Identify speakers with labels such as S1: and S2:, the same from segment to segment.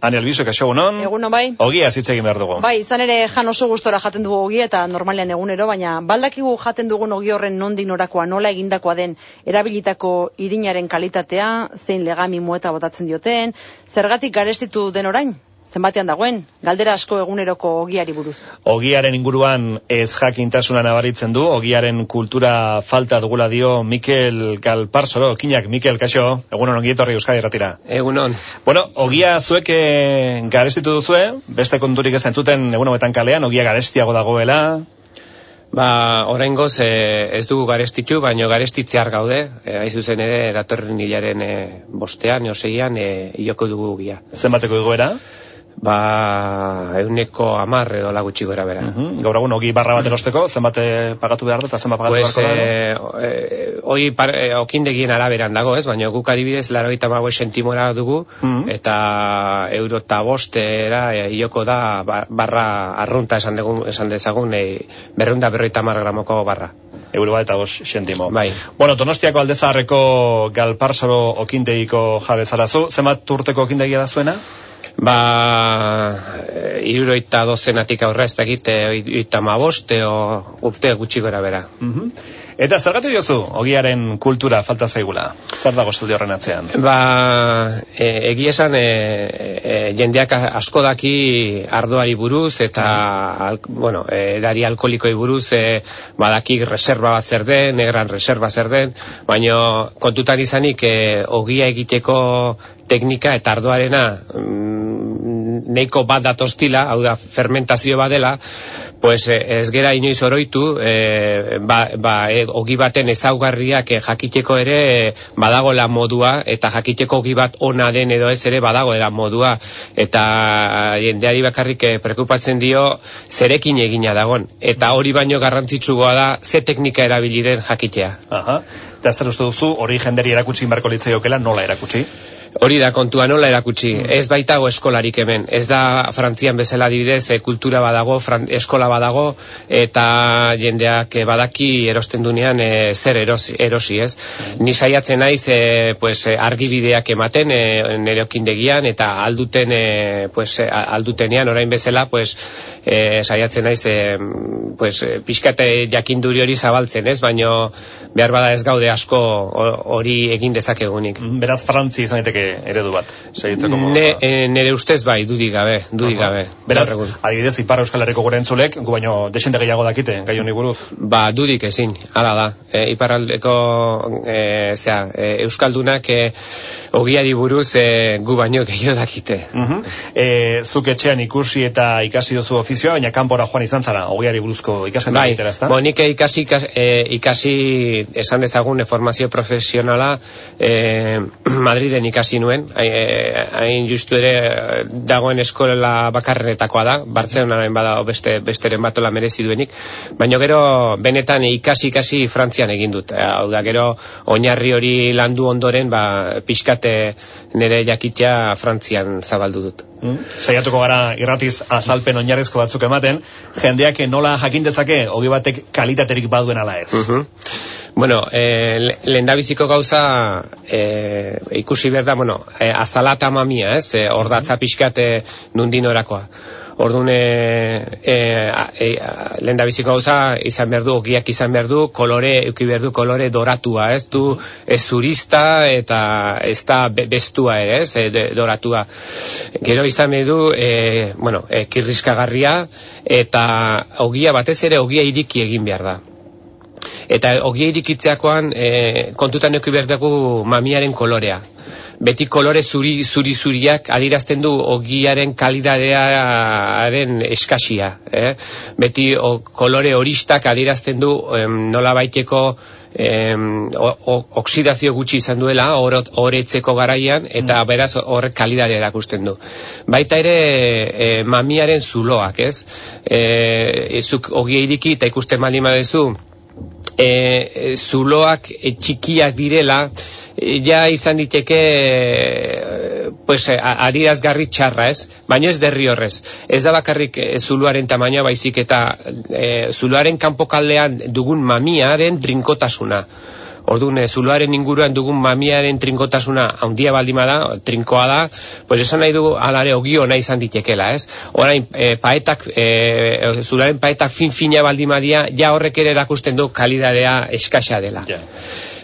S1: Ani Albizu, kaixo egunon?
S2: Egunon bai.
S1: Ogia zitze egin behar dugu.
S2: Bai, izan ere jan oso gustora jaten dugu ogia eta normalean egunero, baina baldakigu jaten dugun ogi horren nondik norakoa, nola egindakoa den erabilitako irinaren kalitatea, zein legami mueta botatzen dioten, zergatik garestitu den orain? Zenbatean dagoen, galdera asko eguneroko ogiari buruz.
S1: Ogiaren inguruan ez jakintasuna nabaritzen du, ogiaren kultura falta dugula dio Mikel Galparsoro, kinak, Mikel, kaixo, egunon ongietorri Euskadi erratira.
S3: Egunon.
S1: Bueno, ogia zuek eh, garestitu duzue, beste konturik ez entzuten egun hobetan kalean, ogia garestiago dagoela,
S3: Ba, oraingoz eh, ez dugu garestitu, baino garestitzear gaude, e, eh, zuzen ere datorren hilaren e, bostean, oseian, e, ioko dugu ogia.
S1: Zenbateko igoera?
S3: Ba euneko amar edo lagutxi gora bera.
S1: Uh Gaur egun, ogi barra bat erosteko, zenbat eh, pagatu behar da, eta zenbat pagatu
S3: pues, behar da? Eh, oi, par, eh, okindegien araberan dago, ez? Baina guk adibidez, laro eta mago sentimora dugu, eta euro eta bostera eh, ioko da ba, barra arrunta esan, degun, esan dezagun eh, berrunda berroita mar gramoko barra.
S1: Euro bat eta bos sentimo.
S3: Bai.
S1: Bueno, Donostiako aldezarreko galparsoro okindegiko jabezarazu, zenbat urteko okindegia da zuena?
S3: Ba iruroita dozenatik aurra ez dakit oita maboste o urte gutxi gora bera
S1: mm Eta zergatu diozu, ogiaren kultura falta zaigula? Zer dago estudio horren atzean?
S3: Ba, e, egia esan, e, e, jendeak asko daki ardoari buruz, eta, al, bueno, edari alkoholikoi buruz, e, badaki reserva bat zer den, negran reserva zer den, baina kontutan izanik, e, ogia egiteko teknika eta ardoarena mm, neiko bat datostila, hau da fermentazio badela, pues eh, ez gera inoiz oroitu e, ba, ba, e, ogi baten ezaugarriak e, jakiteko ere e, badagoela modua eta jakiteko ogi bat ona den edo ez ere badagoela modua eta jendeari bakarrik e, prekupatzen dio zerekin egina dagon eta hori baino garrantzitsugoa da ze teknika erabili den jakitea.
S1: Aha. Eta zer uste duzu hori jenderi erakutsi inbarko litzaiokela nola erakutsi?
S3: Hori da kontua nola erakutsi. Ez baitago eskolarik hemen. Ez da Frantzian bezala adibidez, e, kultura badago, eskola badago eta jendeak e, badaki erosten dunean e, zer erosi, erosi, ez? Ni saiatzen naiz e, pues argibideak ematen e, okindegian eta alduten e, pues aldutenean orain bezala pues e, saiatzen naiz e, pues pixkate jakinduri hori zabaltzen, ez? Baino behar bada ez gaude asko hori egin dezakegunik.
S1: Beraz Frantzi izan eredu bat.
S3: Ne, e, nere ustez bai, dudi gabe, dudi gabe.
S1: Beraz, adibidez, Ipar Euskal Herriko gure entzulek, gu baino desente gehiago dakite, gai honi buruz?
S3: Ba, dudik ezin, hala da. E, Ipar aldeko, e, zera, e, Euskaldunak, e, ogiari buruz e, gu baino gehiago dakite.
S1: Uh -huh. e, zuk etxean ikusi eta ikasi duzu ofizioa, baina kanpora joan izan zara, ogiari buruzko ikasen
S3: bai, da Bo, nik ikasi, ikasi, e, ikasi esan dezagun formazio profesionala e, Madriden ikasi nuen, hain justu ere dagoen eskola bakarrenetakoa da, Bartzenaren bada beste, besteren batola merezi duenik, baina gero benetan ikasi ikasi Frantzian egin dut. Hau da, gero oinarri hori landu ondoren, ba, pixkat e, nire jakitea Frantzian zabaldu dut.
S1: Mm. Zaiatuko gara irratiz azalpen oinarrizko batzuk ematen, jendeak nola jakin dezake hogi batek kalitaterik baduen ala ez.
S3: Uh Bueno, e, lehen gauza e, ikusi behar da, bueno, e, azalata mamia, ez, e, ordatza pixkate nundin orakoa. Orduan, e, e, e, lehen da gauza, izan behar du, ogiak izan behar du, kolore, euki behar du, kolore doratua, ez du, ez zurista eta ez da bestua ere, ez, e, doratua. Gero izan behar du, e, bueno, e, kirriskagarria, eta ogia batez ere, ogia iriki egin behar da. Eta ogia irikitzeakoan, e, kontutan euki behar dugu mamiaren kolorea beti kolore zuri zuri zuriak adirazten du ogiaren kalidadearen eskasia, eh? Beti o, kolore horistak adirazten du em, nola baiteko em, oksidazio gutxi izan duela horetzeko garaian eta mm. beraz horrek kalidadea erakusten du. Baita ere e, mamiaren zuloak, ez? Eh, ezuk ogia iriki eta ikusten mali madezu e, zuloak e, txikiak direla ja izan diteke eh, pues adierazgarri txarra, ez? Baino ez derri horrez. Ez da bakarrik e, zuluaren tamainoa baizik eta e, zuluaren kanpokaldean dugun mamiaren drinkotasuna. Orduan, zuloaren inguruan dugun mamiaren trinkotasuna handia baldima da, trinkoa da, pues esan nahi dugu alare ogio nahi izan ditekela, ez? Orain, e, paetak, e, zuloaren paetak fin-fina baldima dia, ja horrek ere erakusten du kalidadea eskasa dela. Yeah.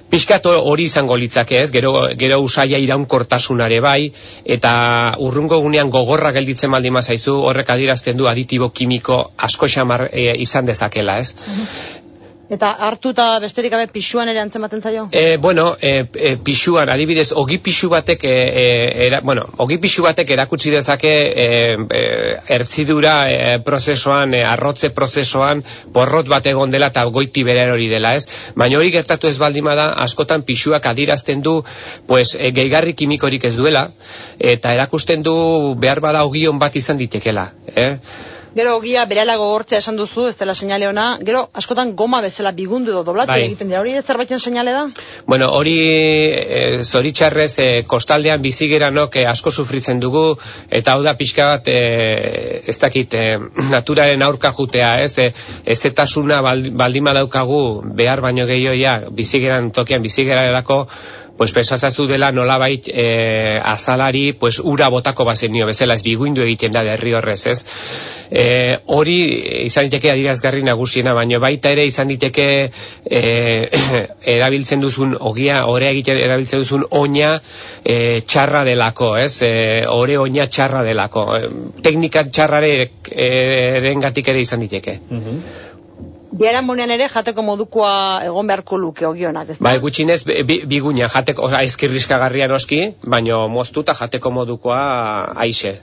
S3: Piskat hori izango litzake ez, gero, gero usaia iraunkortasunare bai, eta urrungo gunean gogorra gelditzen baldin mazaizu, horrek adirazten du aditibo kimiko asko xamar e, izan dezakela ez. Mhm.
S2: Eta hartu eta besterik gabe pixuan ere antzematen zaio?
S3: E, bueno, e, e, pixuan, adibidez, ogi pixu batek, e, e, era, bueno, ogi pixu batek erakutsi dezake e, e, ertzidura e, prozesoan, e, arrotze prozesoan, porrot bat egon dela eta goiti bere hori dela, ez? Baina hori gertatu ez baldima da, askotan pixuak adirazten du, pues, e, gehigarri kimikorik ez duela, eta erakusten du behar bada ogion bat izan ditekela, eh?
S2: Gero ogia berela gogortzea esan duzu, ez dela seinale ona. Gero askotan goma bezala bigundu edo doblatu bai. egiten dira. Hori zerbaiten seinale da?
S3: Bueno, hori e, zoritxarrez e, kostaldean bizigeranok e, asko sufritzen dugu eta hau da pixka bat e, ez dakit e, naturaren aurka jutea, ez? E, ez etasuna baldima daukagu behar baino gehioia bizigeran tokian bizigerarako pues pensazazu dela nolabait e, azalari pues ura botako bazenio bezala ez biguindu egiten da derri horrez, ez? E, hori izan diteke adirazgarri nagusiena, baino baita ere izan diteke e, erabiltzen duzun ogia, orea egiten erabiltzen duzun oina e, txarra delako, ez? E, ore oina txarra delako. E, teknika txarrare erengatik ere izan diteke. Mm
S2: Biara monean ere jateko modukoa egon beharko luke ogionak, ez da?
S3: Bai, gutxinez, bigunia, jateko, oza, ezkirrizkagarria noski, baino moztuta jateko modukoa aixe.